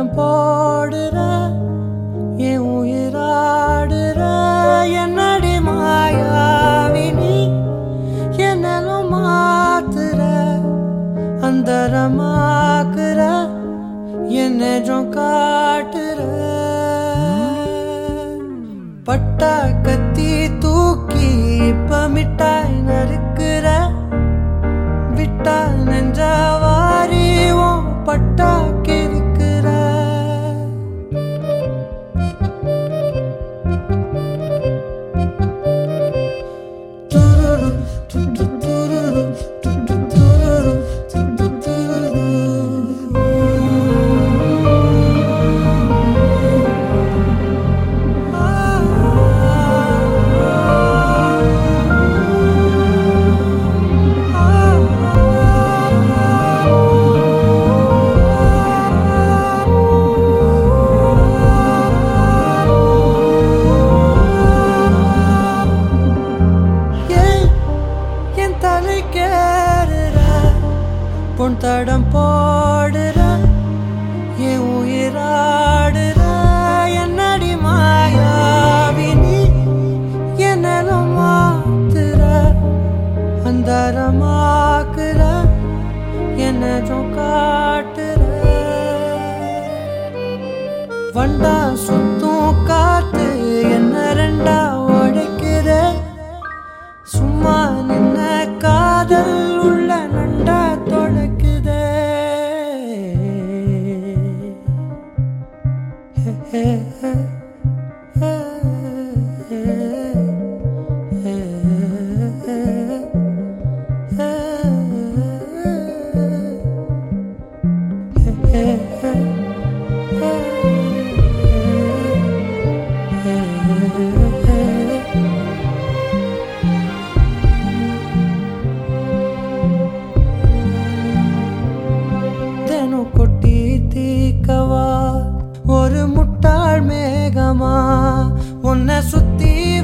நேரம் போடுற என் உயிராடுற என்னடி மாயாவினி என்னலும் மாத்துற அந்தரமாக்குற என்ன காட்டுற. பட்டாக்கு Mm-hmm. தலை பொன் தடம் போடுற என் உயிராடுற. என்னடி மாயாவினி என்னலும் மாத்துற அந்தரமாக்குற என்னதும் காட்டுற. வண்டா சுத்தும் தினம் கொட்டி தீக்கவா? ஒரு முட்டாள் மேகமா? உன்னை சுத்தி